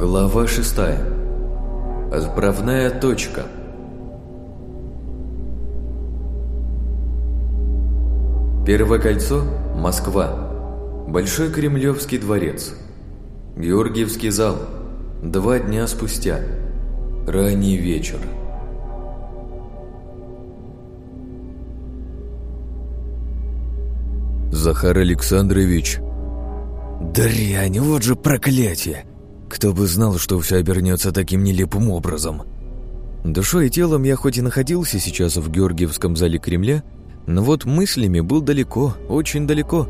Глава шестая. Отправная точка. Первое кольцо – Москва. Большой Кремлевский дворец. Георгиевский зал. Два дня спустя. Ранний вечер. Захар Александрович. Дрянь, вот же проклятие! Кто бы знал, что все обернется таким нелепым образом. Душой и телом я хоть и находился сейчас в Георгиевском зале Кремля, но вот мыслями был далеко, очень далеко.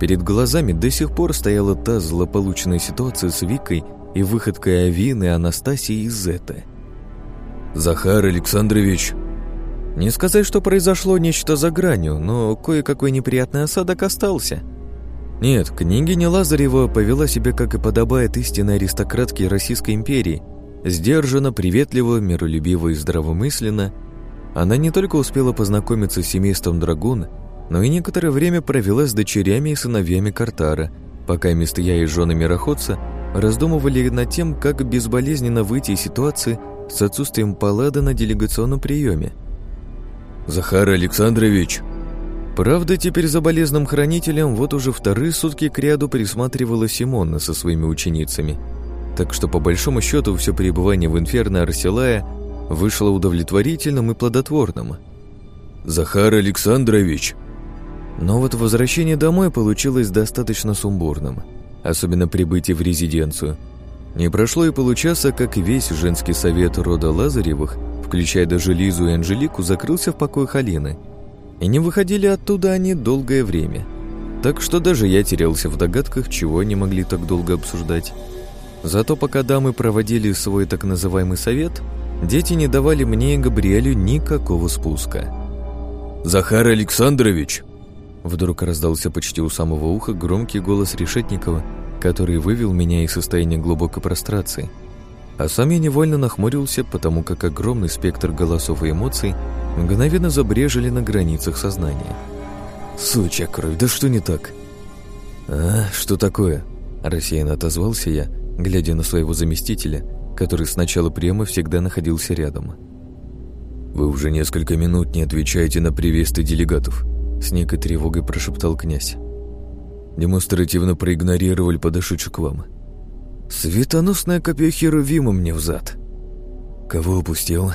Перед глазами до сих пор стояла та злополучная ситуация с Викой и выходкой Авины и Анастасии из Зета. «Захар Александрович!» Не сказать, что произошло нечто за гранью, но кое-какой неприятный осадок остался. Нет, княгиня Лазарева повела себя, как и подобает истинной аристократке Российской империи. Сдержанно, приветливо, миролюбиво и здравомысленно. Она не только успела познакомиться с семейством Драгун, но и некоторое время провела с дочерями и сыновьями Картара, пока место я и жены мироходца раздумывали над тем, как безболезненно выйти из ситуации с отсутствием палада на делегационном приеме. «Захар Александрович!» Правда, теперь за болезным хранителем вот уже вторые сутки к ряду присматривала Симона со своими ученицами. Так что, по большому счету, все пребывание в инферно Арселая вышло удовлетворительным и плодотворным. «Захар Александрович!» Но вот возвращение домой получилось достаточно сумбурным, особенно прибытие в резиденцию. Не прошло и получаса, как весь женский совет рода Лазаревых, включая даже Лизу и Анжелику, закрылся в покоях Алины – и не выходили оттуда они долгое время. Так что даже я терялся в догадках, чего они могли так долго обсуждать. Зато пока дамы проводили свой так называемый совет, дети не давали мне и Габриэлю никакого спуска. «Захар Александрович!» Вдруг раздался почти у самого уха громкий голос Решетникова, который вывел меня из состояния глубокой прострации. А сам я невольно нахмурился, потому как огромный спектр голосов и эмоций мгновенно забрежили на границах сознания. «Сучья кровь, да что не так?» «А, что такое?» – рассеянно отозвался я, глядя на своего заместителя, который с начала приема всегда находился рядом. «Вы уже несколько минут не отвечаете на приветствия делегатов», – с некой тревогой прошептал князь. «Демонстративно проигнорировали подошедших к вам». «Светоносное копье Херувима мне взад». «Кого упустил?»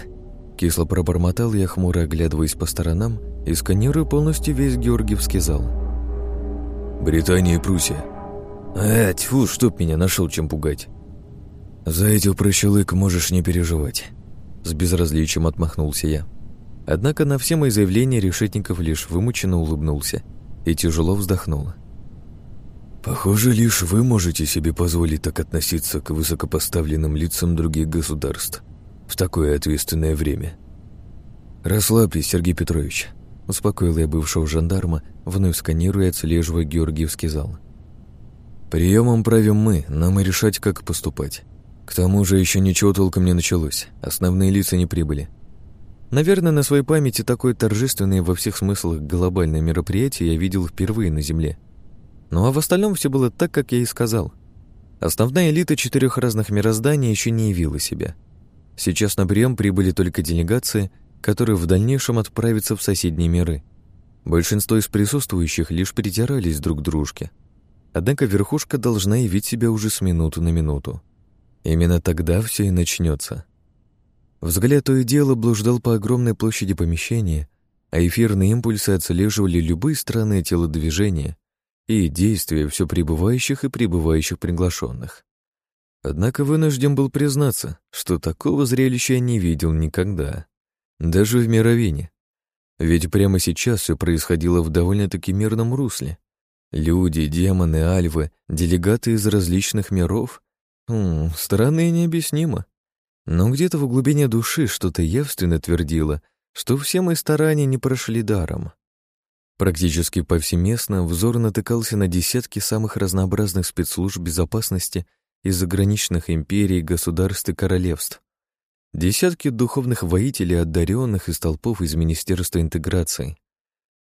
Кисло пробормотал я, хмуро оглядываясь по сторонам и сканируя полностью весь Георгиевский зал. «Британия и Пруссия». «А, тьфу, чтоб меня нашел чем пугать». «За этих прощелык можешь не переживать», — с безразличием отмахнулся я. Однако на все мои заявления Решетников лишь вымученно улыбнулся и тяжело вздохнул. «Похоже, лишь вы можете себе позволить так относиться к высокопоставленным лицам других государств», в такое ответственное время. «Расслабьтесь, Сергей Петрович», — успокоил я бывшего жандарма, вновь сканируя и отслеживая Георгиевский зал. «Приемом правим мы, нам и решать, как поступать. К тому же еще ничего толком не началось, основные лица не прибыли. Наверное, на своей памяти такое торжественное во всех смыслах глобальное мероприятие я видел впервые на Земле. Ну а в остальном все было так, как я и сказал. Основная элита четырех разных мирозданий еще не явила себя — Сейчас на прием прибыли только делегации, которые в дальнейшем отправятся в соседние миры. Большинство из присутствующих лишь притирались друг к дружке. Однако верхушка должна явить себя уже с минуты на минуту. Именно тогда все и начнется. Взгляд то и дело блуждал по огромной площади помещения, а эфирные импульсы отслеживали любые странные телодвижения и действия все прибывающих и прибывающих приглашенных. Однако вынужден был признаться, что такого зрелища я не видел никогда. Даже в мировине. Ведь прямо сейчас все происходило в довольно-таки мирном русле. Люди, демоны, альвы, делегаты из различных миров. Хм, странно и необъяснимо. Но где-то в глубине души что-то явственно твердило, что все мои старания не прошли даром. Практически повсеместно взор натыкался на десятки самых разнообразных спецслужб безопасности из заграничных империй, государств и королевств. Десятки духовных воителей, одаренных из толпов из Министерства интеграции.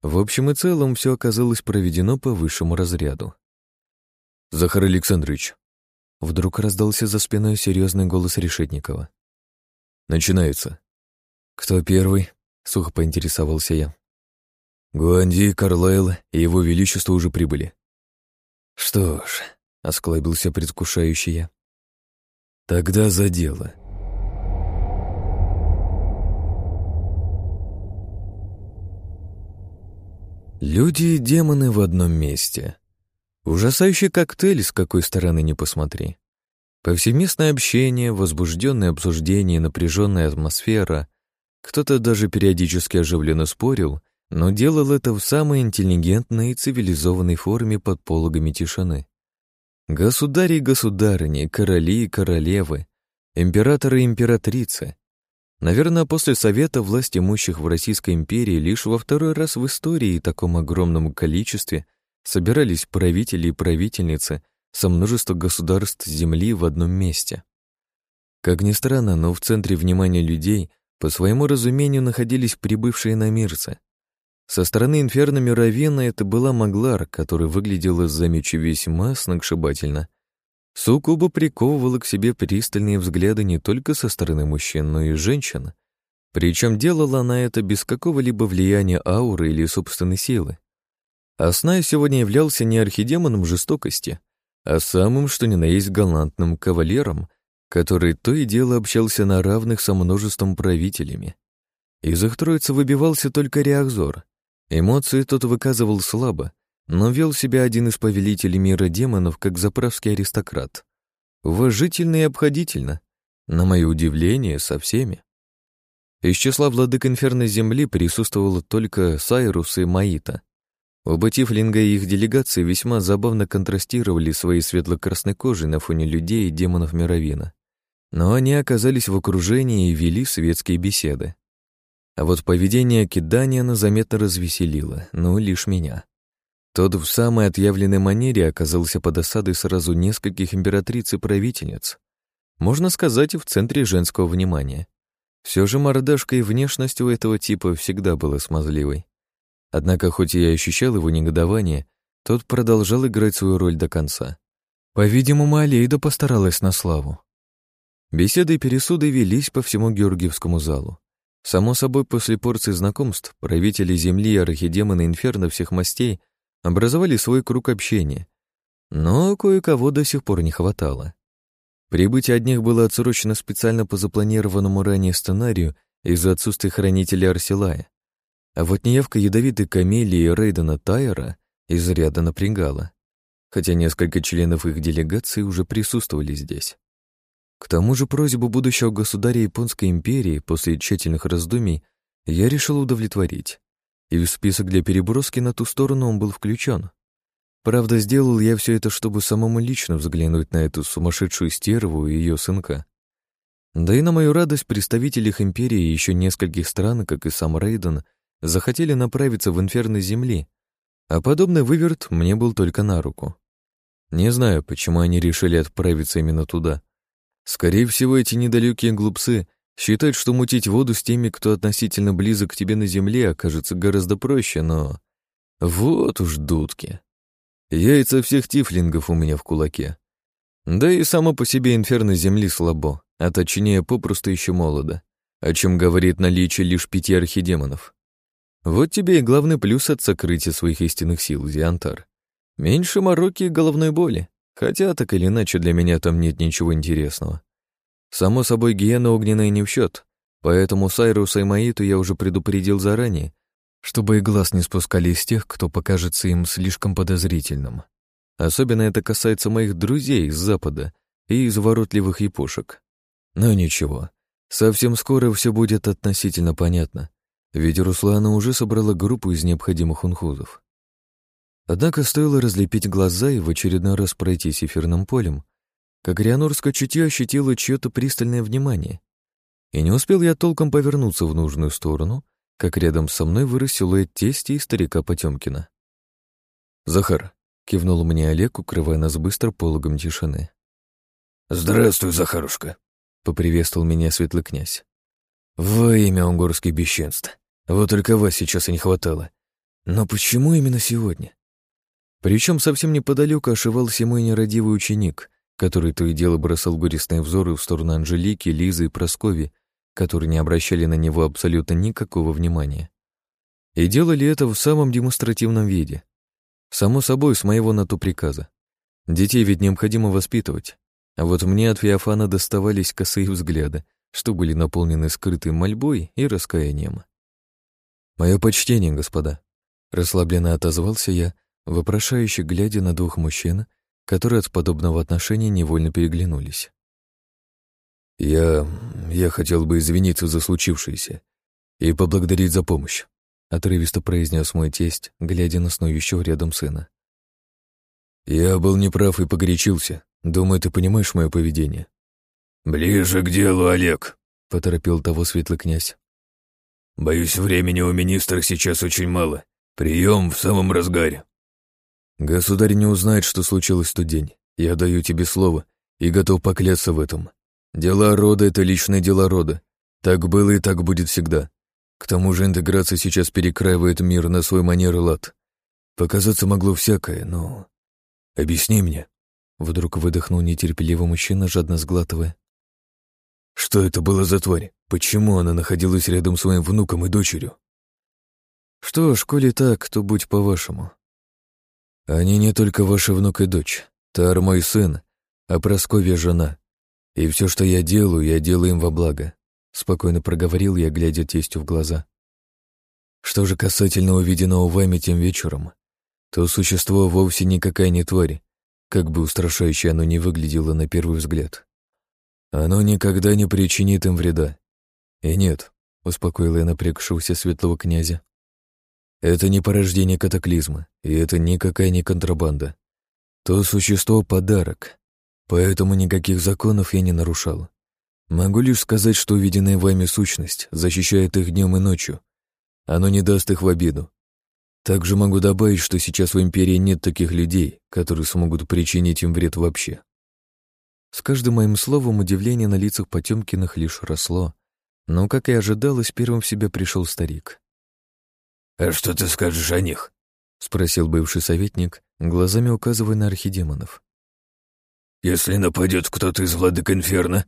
В общем и целом все оказалось проведено по высшему разряду. «Захар Александрович». Вдруг раздался за спиной серьезный голос Решетникова. «Начинается». «Кто первый?» — сухо поинтересовался я. «Гуанди, Карлайл и его величество уже прибыли». «Что ж», — осклабился предвкушающий я. «Тогда за дело». Люди и демоны в одном месте. Ужасающий коктейль, с какой стороны не посмотри. Повсеместное общение, возбужденное обсуждение, напряженная атмосфера. Кто-то даже периодически оживленно спорил, но делал это в самой интеллигентной и цивилизованной форме под пологами тишины. Государи и государыни, короли и королевы, императоры и императрицы, Наверное, после Совета власть имущих в Российской империи лишь во второй раз в истории таком огромном количестве собирались правители и правительницы со множества государств Земли в одном месте. Как ни странно, но в центре внимания людей по своему разумению находились прибывшие на мирцы. Со стороны инферно Мировена это была Маглар, которая выглядела замечу весьма сногсшибательно — Суккуба приковывала к себе пристальные взгляды не только со стороны мужчин, но и женщин. Причем делала она это без какого-либо влияния ауры или собственной силы. Аснай сегодня являлся не архидемоном жестокости, а самым, что ни на есть, галантным кавалером, который то и дело общался на равных со множеством правителями. Из их троицы выбивался только Реакзор. Эмоции тот выказывал слабо, но вел себя один из повелителей мира демонов как заправский аристократ. Уважительно и обходительно. На мое удивление, со всеми. Из числа владык инферной земли присутствовало только Сайрус и Маита. Оба Тифлинга и их делегации весьма забавно контрастировали своей светло-красной кожей на фоне людей и демонов Мировина. Но они оказались в окружении и вели светские беседы. А вот поведение Киданиана заметно развеселило, но лишь меня. Тот в самой отъявленной манере оказался под осадой сразу нескольких императриц и правительниц. Можно сказать, в центре женского внимания. Все же мордашка и внешность у этого типа всегда была смазливой. Однако, хоть я ощущал его негодование, тот продолжал играть свою роль до конца. По-видимому, Алейда постаралась на славу. Беседы и пересуды велись по всему Георгиевскому залу. Само собой, после порции знакомств правители Земли, архидемоны Инферно всех мастей образовали свой круг общения, но кое-кого до сих пор не хватало. Прибытие одних было отсрочено специально по запланированному ранее сценарию из-за отсутствия хранителя Арсилая, а вот неявка ядовитой Камелии и Рейдена Тайера изряда напрягала, хотя несколько членов их делегации уже присутствовали здесь. К тому же просьбу будущего государя Японской империи после тщательных раздумий я решил удовлетворить и в список для переброски на ту сторону он был включен. Правда, сделал я все это, чтобы самому лично взглянуть на эту сумасшедшую стерву и ее сынка. Да и на мою радость представители их империи и еще нескольких стран, как и сам Рейден, захотели направиться в инферно Земли, а подобный выверт мне был только на руку. Не знаю, почему они решили отправиться именно туда. Скорее всего, эти недалекие глупцы Считать, что мутить воду с теми, кто относительно близок к тебе на земле, окажется гораздо проще, но... Вот уж дудки. Яйца всех тифлингов у меня в кулаке. Да и само по себе инферно земли слабо, а точнее попросту еще молодо, о чем говорит наличие лишь пяти архидемонов. Вот тебе и главный плюс от сокрытия своих истинных сил, Зиантар. Меньше мороки и головной боли, хотя так или иначе для меня там нет ничего интересного. Само собой, гиена огненная не в счет, поэтому Сайруса и Маиту я уже предупредил заранее, чтобы и глаз не спускали из тех, кто покажется им слишком подозрительным. Особенно это касается моих друзей из Запада и изворотливых япошек. Но ничего, совсем скоро все будет относительно понятно, ведь Руслана уже собрала группу из необходимых унхузов. Однако стоило разлепить глаза и в очередной раз пройтись эфирным полем, как рианорское чутье ощутило чье-то пристальное внимание. И не успел я толком повернуться в нужную сторону, как рядом со мной вырос силуэт тести и старика Потемкина. «Захар», — кивнул мне Олег, укрывая нас быстро пологом тишины. «Здравствуй, Захарушка», — поприветствовал меня светлый князь. «Во имя угорских бесчинств. Вот только вас сейчас и не хватало. Но почему именно сегодня?» Причем совсем неподалеку ошивался мой нерадивый ученик, который то и дело бросал горестные взоры в сторону Анжелики, Лизы и Праскови, которые не обращали на него абсолютно никакого внимания. И делали это в самом демонстративном виде. Само собой, с моего на то приказа. Детей ведь необходимо воспитывать. А вот мне от Феофана доставались косые взгляды, что были наполнены скрытой мольбой и раскаянием. «Мое почтение, господа», — расслабленно отозвался я, вопрошающе глядя на двух мужчин, которые от подобного отношения невольно переглянулись. «Я... я хотел бы извиниться за случившееся и поблагодарить за помощь», — отрывисто произнес мой тесть, глядя на снующего рядом сына. «Я был неправ и погорячился. Думаю, ты понимаешь мое поведение». «Ближе к делу, Олег», — поторопил того светлый князь. «Боюсь, времени у министра сейчас очень мало. Прием в самом разгаре». «Государь не узнает, что случилось в тот день. Я даю тебе слово и готов поклясться в этом. Дела рода — это личные дела рода. Так было и так будет всегда. К тому же интеграция сейчас перекраивает мир на свой манер и лад. Показаться могло всякое, но... Объясни мне». Вдруг выдохнул нетерпеливый мужчина, жадно сглатывая. Что это было за тварь? Почему она находилась рядом с своим внуком и дочерью? Что ж, коли так, то будь по-вашему. Они не только ваши внук и дочь. Тар мой сын, а Просковья жена. И все, что я делаю, я делаю им во благо. Спокойно проговорил я, глядя тестю в глаза. Что же касательно увиденного вами тем вечером, то существо вовсе никакая не тварь, как бы устрашающе оно не выглядело на первый взгляд. Оно никогда не причинит им вреда. И нет, успокоила я напрягшегося светлого князя. Это не порождение катаклизма, и это никакая не контрабанда. То существо — подарок, поэтому никаких законов я не нарушал. Могу лишь сказать, что увиденная вами сущность защищает их днем и ночью. Оно не даст их в обиду. Также могу добавить, что сейчас в Империи нет таких людей, которые смогут причинить им вред вообще. С каждым моим словом удивление на лицах Потемкиных лишь росло, но, как и ожидалось, первым в себя пришел старик. «А что ты скажешь о них?» — спросил бывший советник, глазами указывая на архидемонов. «Если нападет кто-то из владык Инферно?»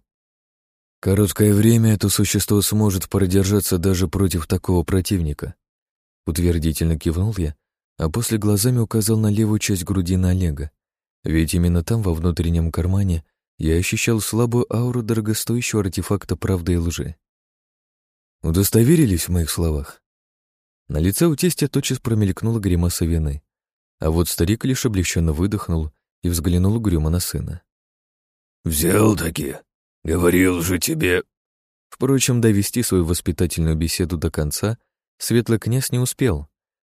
«Короткое время это существо сможет продержаться даже против такого противника», — утвердительно кивнул я, а после глазами указал на левую часть груди на Олега, ведь именно там, во внутреннем кармане, я ощущал слабую ауру дорогостоящего артефакта правды и лжи. Удостоверились в моих словах. На лице у тестя тотчас промелькнула гримаса вины, а вот старик лишь облегченно выдохнул и взглянул угрюмо на сына. «Взял таки. Говорил же тебе...» Впрочем, довести свою воспитательную беседу до конца светлый князь не успел,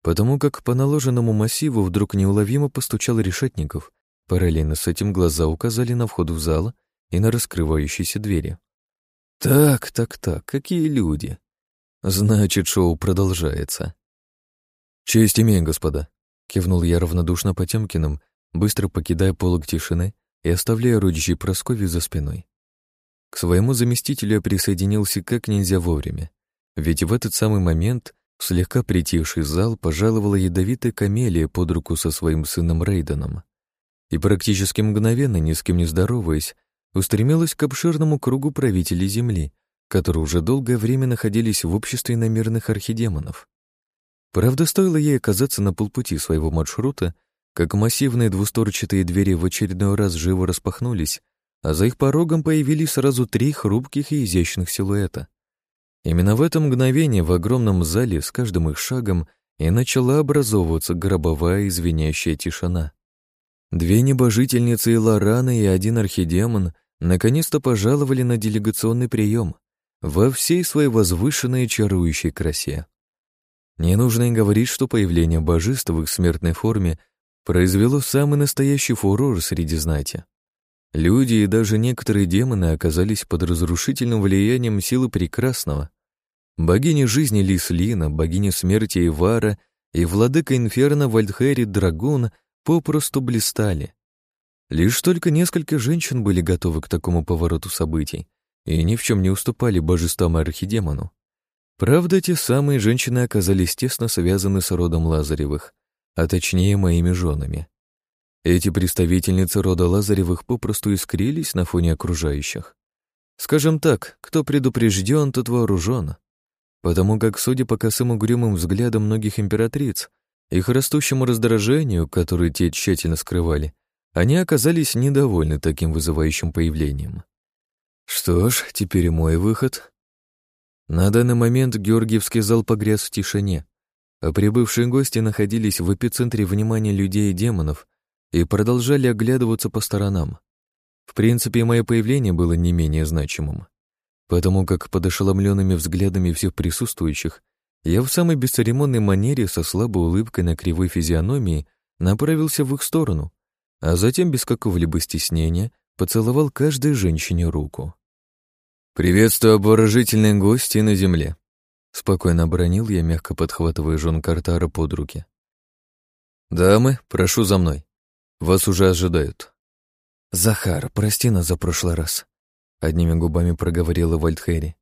потому как по наложенному массиву вдруг неуловимо постучал решетников, Параллельно с этим глаза указали на вход в зал и на раскрывающиеся двери. Так, так, так, какие люди. Значит, шоу продолжается. Честь имею, господа. Кивнул я равнодушно Потемкиным, быстро покидая полог тишины и оставляя родичей Прасковью за спиной. К своему заместителю я присоединился как нельзя вовремя, ведь в этот самый момент слегка притихший зал пожаловала ядовитая камелия под руку со своим сыном Рейденом и практически мгновенно, ни с кем не здороваясь, устремилась к обширному кругу правителей Земли, которые уже долгое время находились в обществе иномерных архидемонов. Правда, стоило ей оказаться на полпути своего маршрута, как массивные двусторчатые двери в очередной раз живо распахнулись, а за их порогом появились сразу три хрупких и изящных силуэта. Именно в это мгновение в огромном зале с каждым их шагом и начала образовываться гробовая извиняющая тишина. Две небожительницы и Лорана и один архидемон наконец-то пожаловали на делегационный прием во всей своей возвышенной и чарующей красе. Не нужно и говорить, что появление божества в их смертной форме произвело самый настоящий фурор среди знати. Люди и даже некоторые демоны оказались под разрушительным влиянием силы прекрасного. Богиня жизни Лислина, богиня смерти Ивара и владыка инферно Вальдхери Драгун — попросту блистали. Лишь только несколько женщин были готовы к такому повороту событий и ни в чем не уступали божествам архидемону. Правда, те самые женщины оказались тесно связаны с родом Лазаревых, а точнее моими женами. Эти представительницы рода Лазаревых попросту искрились на фоне окружающих. Скажем так, кто предупрежден, тот вооружен. Потому как, судя по косым угрюмым взглядам многих императриц, их растущему раздражению, которое те тщательно скрывали, они оказались недовольны таким вызывающим появлением. Что ж, теперь мой выход. На данный момент Георгиевский зал погряз в тишине, а прибывшие гости находились в эпицентре внимания людей и демонов и продолжали оглядываться по сторонам. В принципе, мое появление было не менее значимым, потому как под ошеломленными взглядами всех присутствующих я в самой бесцеремонной манере со слабой улыбкой на кривой физиономии направился в их сторону, а затем без какого-либо стеснения поцеловал каждой женщине руку. «Приветствую обворожительные гости на земле», — спокойно обронил я, мягко подхватывая жен Картара под руки. «Дамы, прошу за мной. Вас уже ожидают». «Захар, прости нас за прошлый раз», — одними губами проговорила Вальдхери.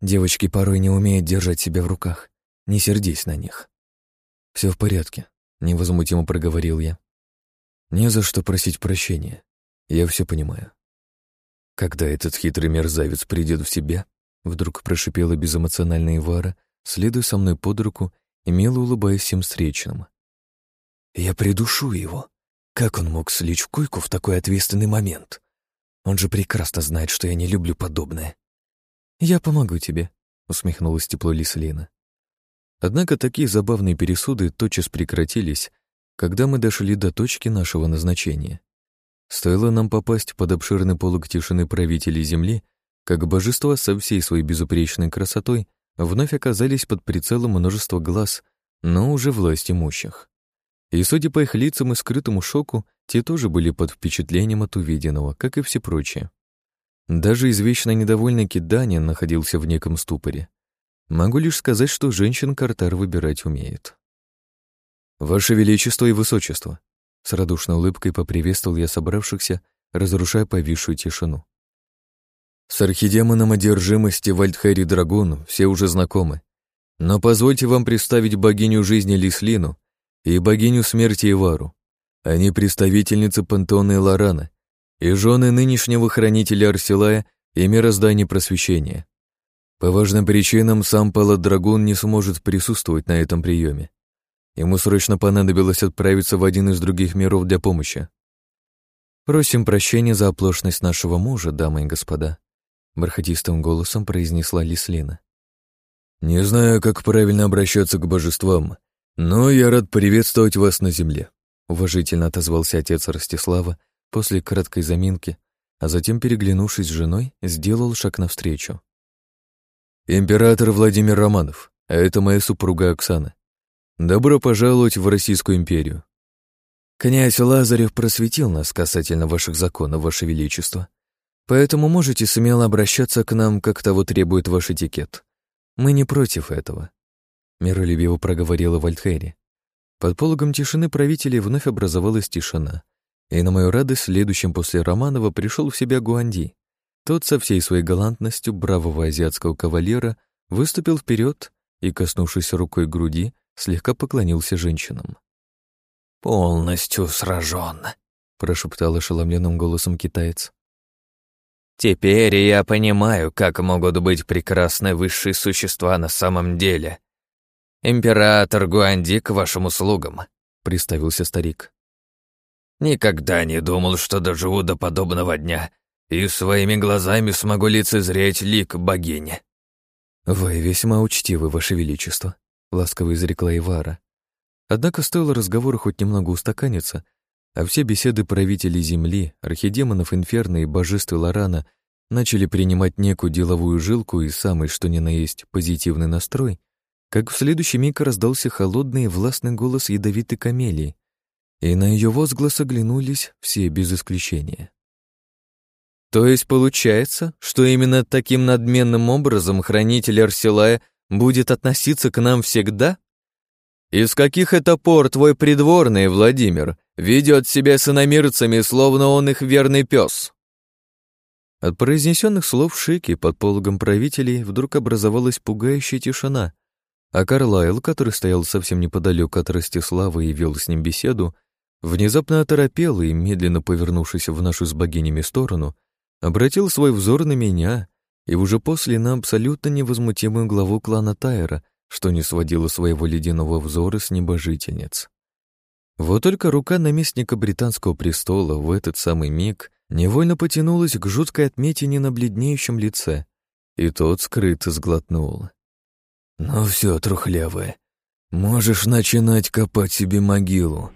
«Девочки порой не умеют держать себя в руках. Не сердись на них». Все в порядке», — невозмутимо проговорил я. «Не за что просить прощения. Я все понимаю». Когда этот хитрый мерзавец придет в себя, вдруг прошипела безэмоциональная Ивара, следуя со мной под руку и мило улыбаясь всем встречным. «Я придушу его. Как он мог слечь в койку в такой ответственный момент? Он же прекрасно знает, что я не люблю подобное». «Я помогу тебе», — усмехнулась тепло Лислина. Однако такие забавные пересуды тотчас прекратились, когда мы дошли до точки нашего назначения. Стоило нам попасть под обширный полог тишины правителей Земли, как божества со всей своей безупречной красотой вновь оказались под прицелом множества глаз, но уже власть имущих. И, судя по их лицам и скрытому шоку, те тоже были под впечатлением от увиденного, как и все прочие. Даже извечно недовольный Киданин находился в неком ступоре. Могу лишь сказать, что женщин Картар выбирать умеет. «Ваше Величество и Высочество», с радушной улыбкой поприветствовал я собравшихся, разрушая повисшую тишину. С архидемоном одержимости Вальдхэри Драгун все уже знакомы. Но позвольте вам представить богиню жизни Лислину и богиню смерти Ивару. Они представительницы пантеона Лорана и жены нынешнего хранителя Арсилая и мироздания просвещения. По важным причинам сам Палат Драгун не сможет присутствовать на этом приеме. Ему срочно понадобилось отправиться в один из других миров для помощи. «Просим прощения за оплошность нашего мужа, дамы и господа», — бархатистым голосом произнесла Лислина. «Не знаю, как правильно обращаться к божествам, но я рад приветствовать вас на земле», — уважительно отозвался отец Ростислава после краткой заминки, а затем, переглянувшись с женой, сделал шаг навстречу. «Император Владимир Романов, а это моя супруга Оксана. Добро пожаловать в Российскую империю. Князь Лазарев просветил нас касательно ваших законов, ваше величество. Поэтому можете смело обращаться к нам, как того требует ваш этикет. Мы не против этого. Миролюбиво проговорила Вальдхери. Под пологом тишины правителей вновь образовалась тишина. И на мою радость следующим после Романова пришел в себя Гуанди. Тот со всей своей галантностью бравого азиатского кавалера выступил вперед и, коснувшись рукой груди, слегка поклонился женщинам. «Полностью сражен», — прошептал ошеломленным голосом китаец. «Теперь я понимаю, как могут быть прекрасны высшие существа на самом деле. Император Гуанди к вашим услугам», — представился старик. «Никогда не думал, что доживу до подобного дня и своими глазами смогу лицезреть лик богини». «Вы весьма учтивы, Ваше Величество», — ласково изрекла Ивара. Однако стоило разговору хоть немного устаканиться, а все беседы правителей Земли, архидемонов Инферно и божеств Лорана начали принимать некую деловую жилку и самый что ни на есть позитивный настрой, как в следующий миг раздался холодный и властный голос ядовитой камелии, и на ее возглас оглянулись все без исключения. То есть получается, что именно таким надменным образом хранитель Арсилая будет относиться к нам всегда? Из каких это пор твой придворный, Владимир, ведет себя с иномирцами, словно он их верный пес? От произнесенных слов Шики под пологом правителей вдруг образовалась пугающая тишина, а Карлайл, который стоял совсем неподалеку от Ростислава и вел с ним беседу, внезапно оторопел и, медленно повернувшись в нашу с богинями сторону, обратил свой взор на меня и уже после на абсолютно невозмутимую главу клана Тайра, что не сводило своего ледяного взора с небожительниц. Вот только рука наместника британского престола в этот самый миг невольно потянулась к жуткой отметине на бледнеющем лице, и тот скрыто сглотнул. «Ну все, трухлявая, можешь начинать копать себе могилу»,